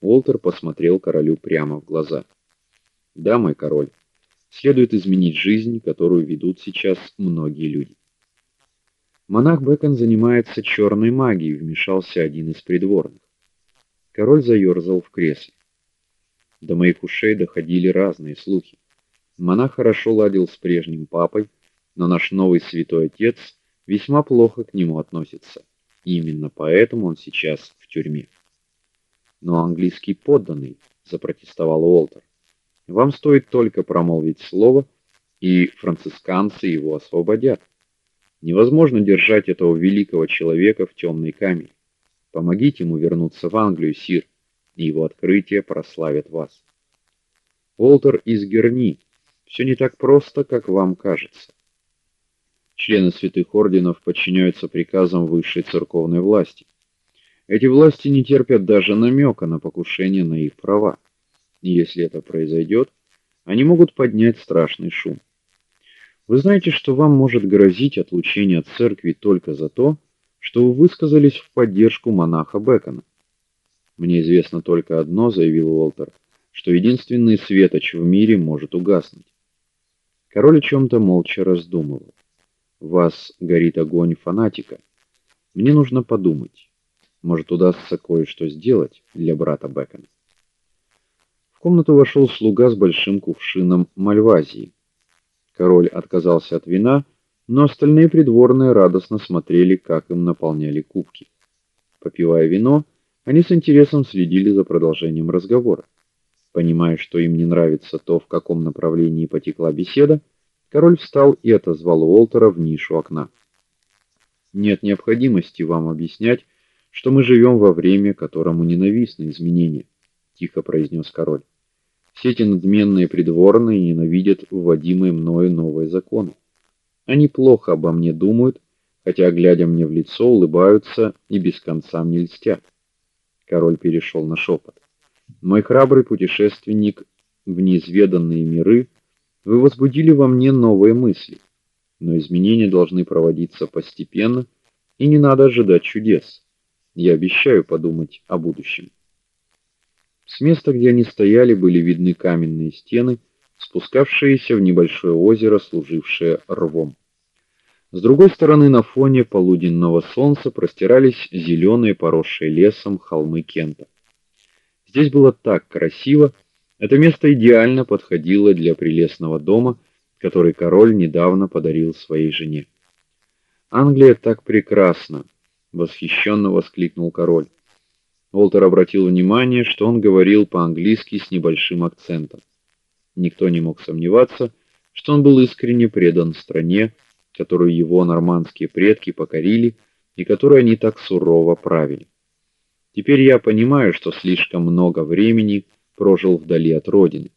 Уолтер посмотрел королю прямо в глаза. "Да, мой король, следует изменить жизнь, которую ведут сейчас многие люди". Монах Бэкон занимается черной магией, вмешался один из придворных. Король заерзал в кресле. До моих ушей доходили разные слухи. Монах хорошо ладил с прежним папой, но наш новый святой отец весьма плохо к нему относится. Именно поэтому он сейчас в тюрьме. Но английский подданный, запротестовал Уолтер. Вам стоит только промолвить слово, и францисканцы его освободят. Невозможно держать этого великого человека в темной камере. Помогите ему вернуться в Англию, сир, и его открытие прославит вас. Уолтер из Герни. Все не так просто, как вам кажется. Члены святых орденов подчиняются приказам высшей церковной власти. Эти власти не терпят даже намека на покушение на их права. И если это произойдет, они могут поднять страшный шум. Вы знаете, что вам может грозить отлучение от церкви только за то, что вы высказались в поддержку монаха Бекона. Мне известно только одно, заявил Уолтер, что единственный светоч в мире может угаснуть. Король о чем то молча раздумывал. Вас горит огонь фанатика. Мне нужно подумать. Может, удастся кое-что сделать для брата Бекона. В комнату вошел слуга с большим кувшином мальвазии. Король отказался от вина, но остальные придворные радостно смотрели, как им наполняли кубки. Попивая вино, они с интересом следили за продолжением разговора. Понимая, что им не нравится то, в каком направлении потекла беседа, король встал и отозвал Уолтера в нишу окна. Нет необходимости вам объяснять, что мы живем во время, которому ненавистны изменения, тихо произнес король. Все эти надменные придворные ненавидят вводимые мною новые законы. Они плохо обо мне думают, хотя глядя мне в лицо, улыбаются и без конца мне льстят. Король перешел на шепот. Мой храбрый путешественник в неизведанные миры, вы возбудили во мне новые мысли. Но изменения должны проводиться постепенно, и не надо ожидать чудес. Я обещаю подумать о будущем. С места, где они стояли, были видны каменные стены, спускавшиеся в небольшое озеро, служившее рвом. С другой стороны, на фоне полуденного солнца простирались зеленые, поросшие лесом холмы Кента. Здесь было так красиво, это место идеально подходило для прелестного дома, который король недавно подарил своей жене. Англия так прекрасна, восхищенно воскликнул король. Уолтер обратил внимание, что он говорил по-английски с небольшим акцентом. Никто не мог сомневаться, что он был искренне предан стране, которую его нормандские предки покорили и которую они так сурово правили. Теперь я понимаю, что слишком много времени прожил вдали от родины.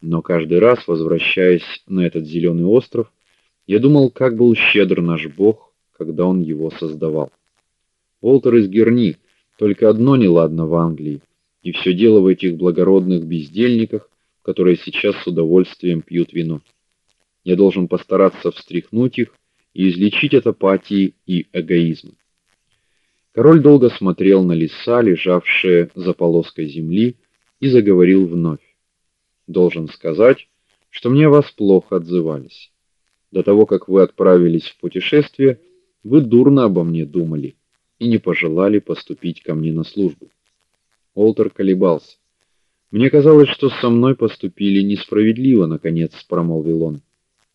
Но каждый раз, возвращаясь на этот зеленый остров, я думал, как был щедр наш Бог, когда он его создавал. Уолтер из Герни только одно неладно в Англии, и все дело в этих благородных бездельниках, которые сейчас с удовольствием пьют вино. Я должен постараться встряхнуть их и излечить от апатии и эгоизма. Король долго смотрел на леса, лежавшие за полоской земли, и заговорил вновь. Должен сказать, что мне вас плохо отзывались. До того, как вы отправились в путешествие, вы дурно обо мне думали и не пожелали поступить ко мне на службу. Олтер колебался. Мне казалось, что со мной поступили несправедливо, наконец промолвил он.